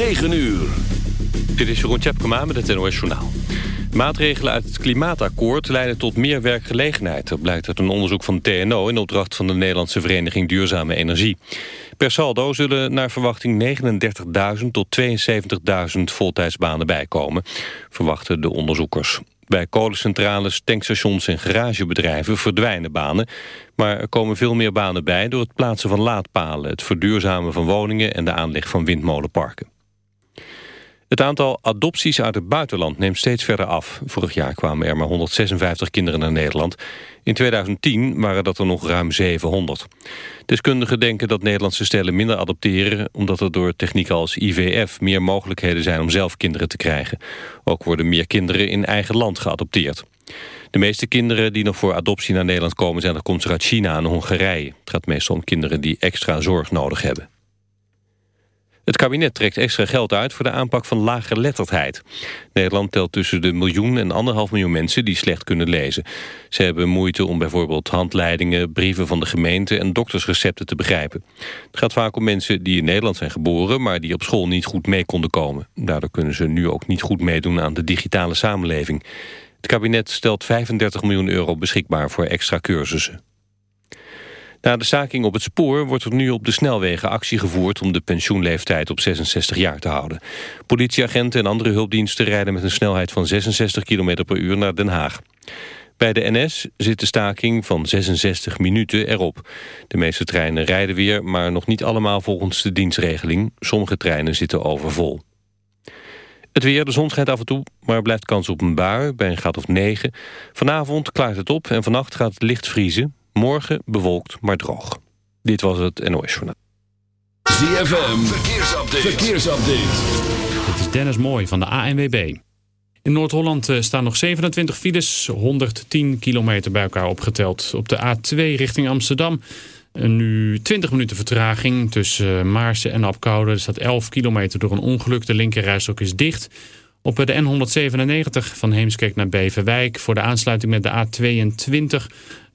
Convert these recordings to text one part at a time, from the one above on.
9 uur. Dit is Jeroen Tjepkema met het NOS Journaal. Maatregelen uit het klimaatakkoord leiden tot meer werkgelegenheid. Blijkt uit een onderzoek van TNO in opdracht van de Nederlandse Vereniging Duurzame Energie. Per saldo zullen naar verwachting 39.000 tot 72.000 voltijdsbanen bijkomen, verwachten de onderzoekers. Bij kolencentrales, tankstations en garagebedrijven verdwijnen banen. Maar er komen veel meer banen bij door het plaatsen van laadpalen... het verduurzamen van woningen en de aanleg van windmolenparken. Het aantal adopties uit het buitenland neemt steeds verder af. Vorig jaar kwamen er maar 156 kinderen naar Nederland. In 2010 waren dat er nog ruim 700. Deskundigen denken dat Nederlandse stellen minder adopteren... omdat er door technieken als IVF meer mogelijkheden zijn om zelf kinderen te krijgen. Ook worden meer kinderen in eigen land geadopteerd. De meeste kinderen die nog voor adoptie naar Nederland komen... zijn komstig uit China en Hongarije. Het gaat meestal om kinderen die extra zorg nodig hebben. Het kabinet trekt extra geld uit voor de aanpak van lagerletterdheid. Nederland telt tussen de miljoen en anderhalf miljoen mensen die slecht kunnen lezen. Ze hebben moeite om bijvoorbeeld handleidingen, brieven van de gemeente en doktersrecepten te begrijpen. Het gaat vaak om mensen die in Nederland zijn geboren, maar die op school niet goed mee konden komen. Daardoor kunnen ze nu ook niet goed meedoen aan de digitale samenleving. Het kabinet stelt 35 miljoen euro beschikbaar voor extra cursussen. Na de staking op het spoor wordt er nu op de snelwegen actie gevoerd... om de pensioenleeftijd op 66 jaar te houden. Politieagenten en andere hulpdiensten rijden met een snelheid van 66 km per uur naar Den Haag. Bij de NS zit de staking van 66 minuten erop. De meeste treinen rijden weer, maar nog niet allemaal volgens de dienstregeling. Sommige treinen zitten overvol. Het weer, de zon schijnt af en toe, maar blijft kans op een bui bij een graad of 9. Vanavond klaart het op en vannacht gaat het licht vriezen. Morgen bewolkt, maar droog. Dit was het NOS Journaal. ZFM, verkeersupdate. verkeersupdate. Dit is Dennis Mooi van de ANWB. In Noord-Holland eh, staan nog 27 files, 110 kilometer bij elkaar opgeteld. Op de A2 richting Amsterdam nu 20 minuten vertraging tussen Maarsen en Apkoude. Er staat 11 kilometer door een ongeluk. De linkerrijstok is dicht. Op de N197 van Heemskerk naar Beverwijk voor de aansluiting met de A22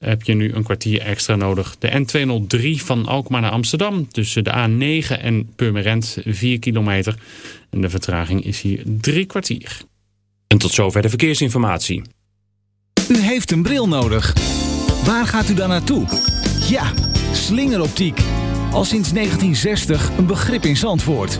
heb je nu een kwartier extra nodig. De N203 van Alkmaar naar Amsterdam tussen de A9 en Purmerend 4 kilometer. En de vertraging is hier drie kwartier. En tot zover de verkeersinformatie. U heeft een bril nodig. Waar gaat u dan naartoe? Ja, slingeroptiek. Al sinds 1960 een begrip in Zandvoort.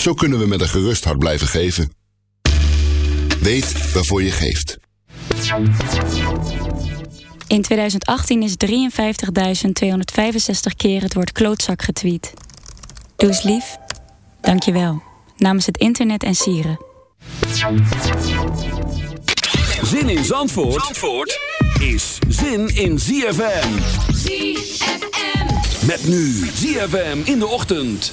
Zo kunnen we met een gerust hart blijven geven. Weet waarvoor je geeft. In 2018 is 53.265 keer het woord klootzak getweet. Doe eens lief. Dank je wel. Namens het internet en sieren. Zin in Zandvoort, Zandvoort is zin in ZFM. ZFM. Met nu ZFM in de ochtend.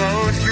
Almost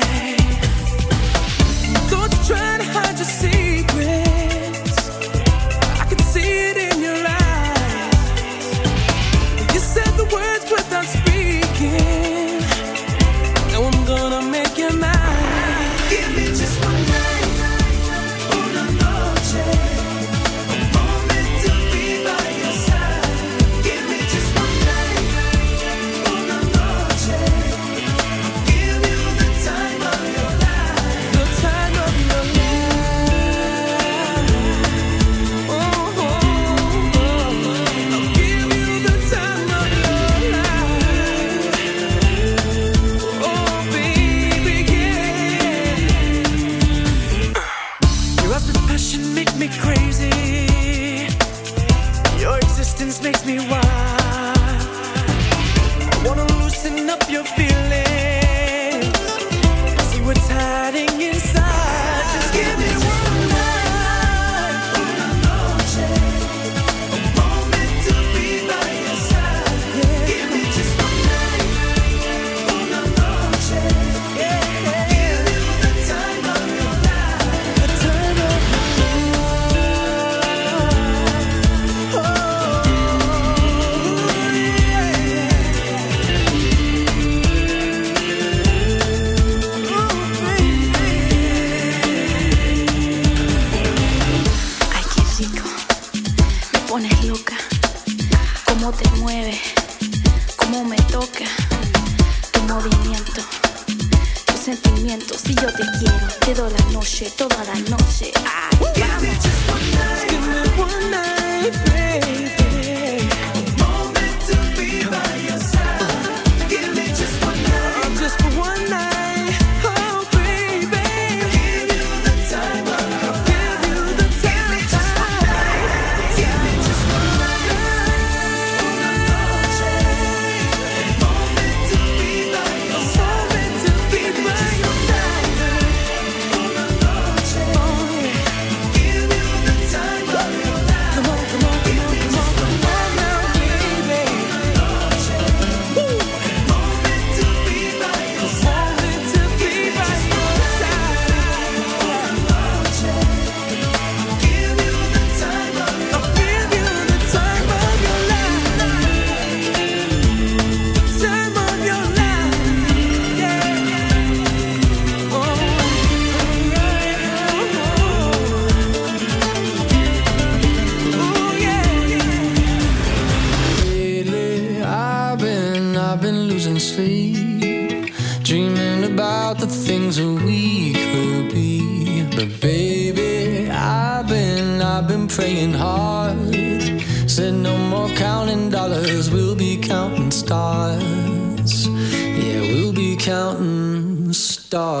Te mueve. Cómo me toca. Tu movimiento. Tus sentimientos. Si yo te quiero, te doy la noche, toda la noche. Ay, vamos. star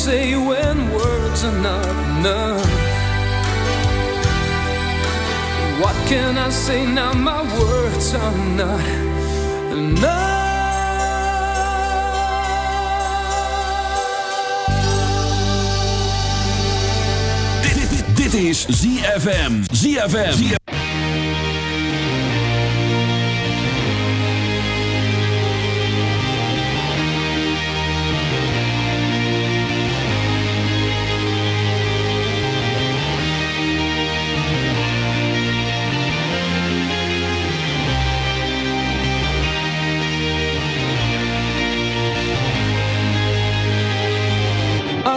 say when words are not enough? What can I say now? My words are not enough. Dit, is ZFM. ZFM.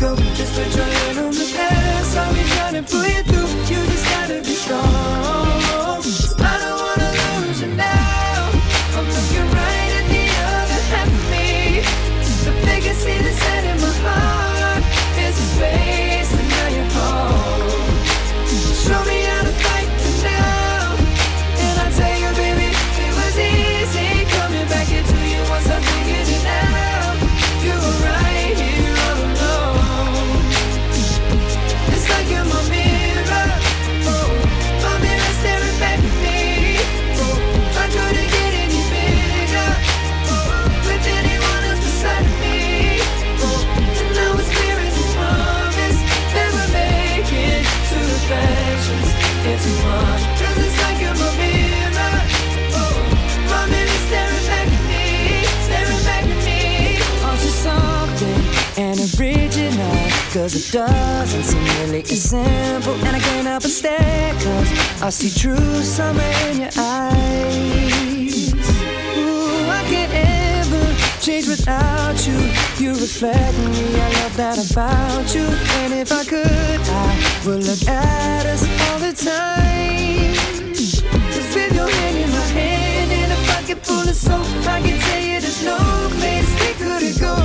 go Just put on the past. I'll be trying to pull you through. You just gotta be strong I see true summer in your eyes. Ooh, I can't ever change without you. You reflect me, I love that about you. And if I could, I would look at us all the time. Cause with your hand in my hand And a pocket full of soap I can tell you there's no place we couldn't go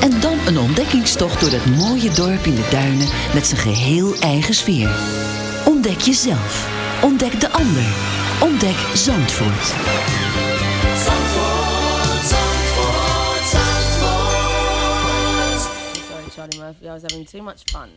En dan een ontdekkingstocht door dat mooie dorp in de duinen met zijn geheel eigen sfeer. Ontdek jezelf. Ontdek de ander. Ontdek Zandvoort. Zandvoort, Zandvoort, Zandvoort. Sorry, Charlie Murphy, I was having too much fun.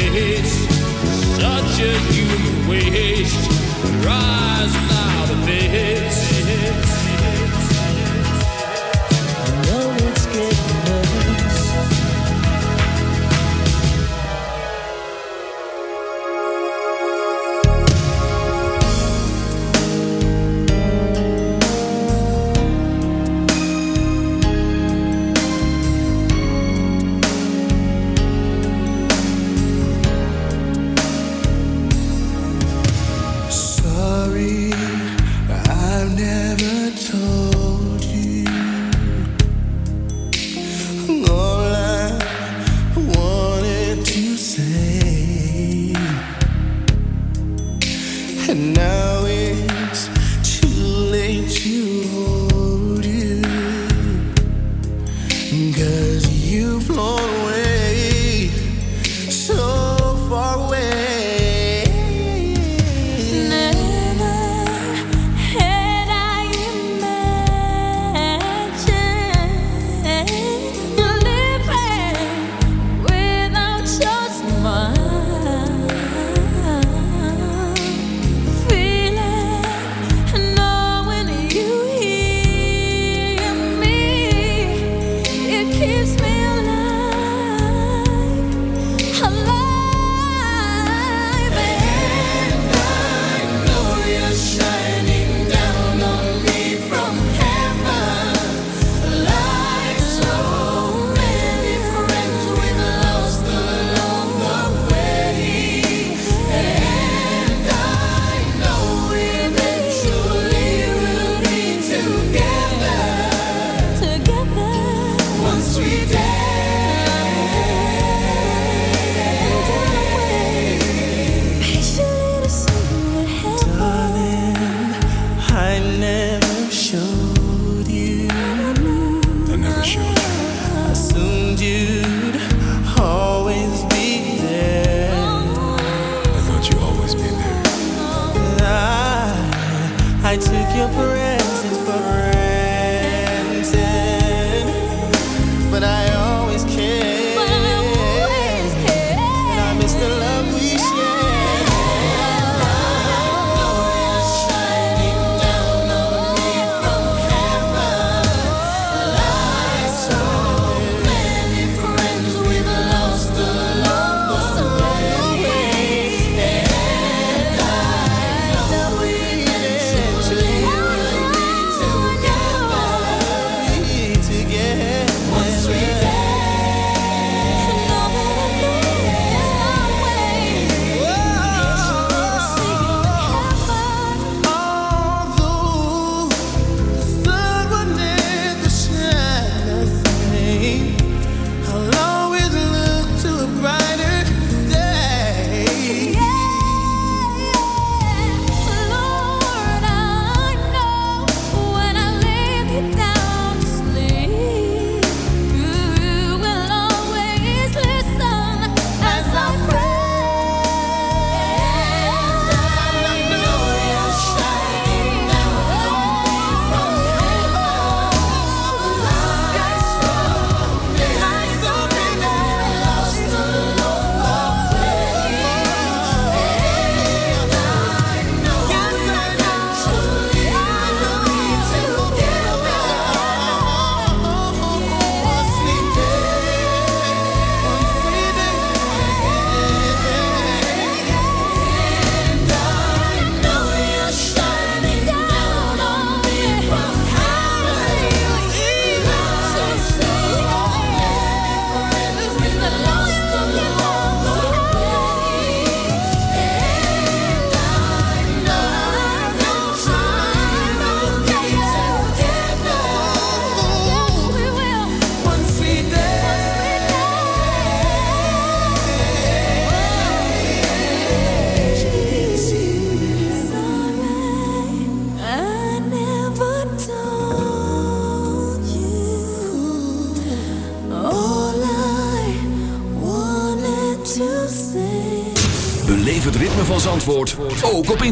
Face. Such a human waste. Face.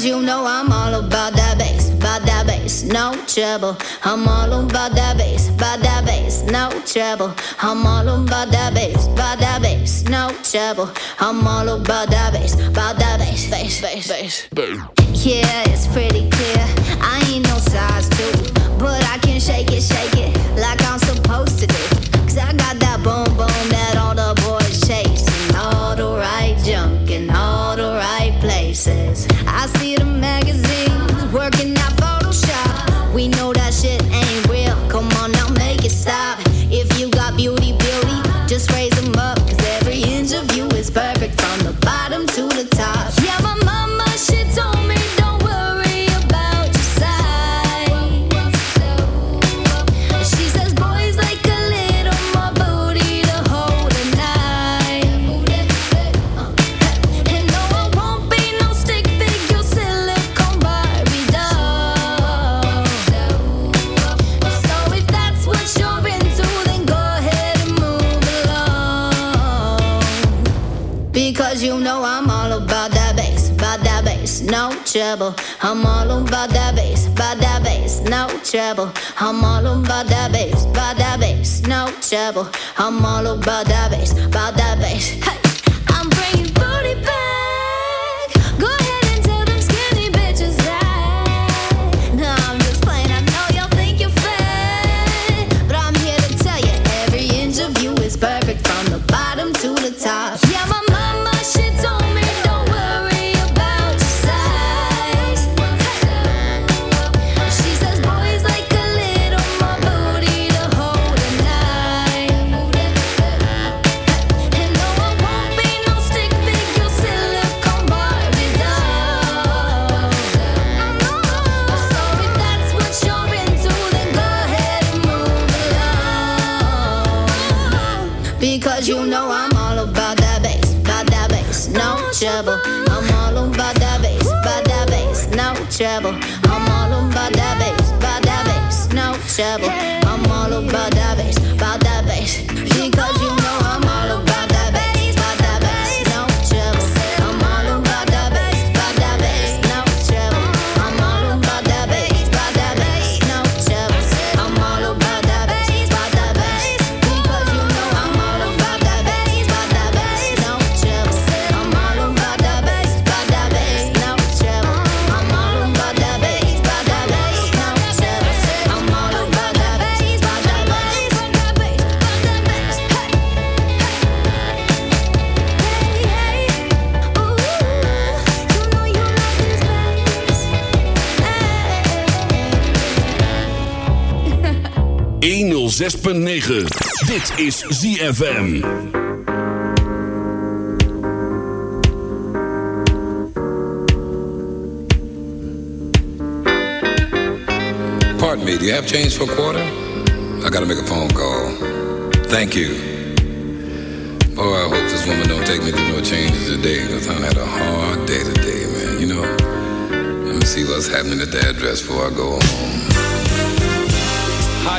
Because you know I'm all about that bass, about that bass, no trouble. I'm all about that bass, about that bass, no trouble. I'm all about that bass, about that bass, no trouble. I'm all about that bass, about that bass, bass, bass, bass. Yeah, it's pretty clear. I ain't no size two, but I can shake it, shake it no trouble. I'm all about that bass, about that bass, no trouble. I'm all about that bass, about that bass, no trouble. I'm all about that bass, about that bass. Hey, trouble. 106.9. Dit is ZFM. Pardon me, do you have change for a quarter? I gotta make a phone call. Thank you. Oh, I hope this woman don't take me through no changes today, because I had a hard day today, man. You know, let me see what's happening at the address before I go home.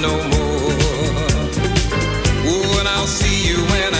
no more. Oh, and I'll see you when I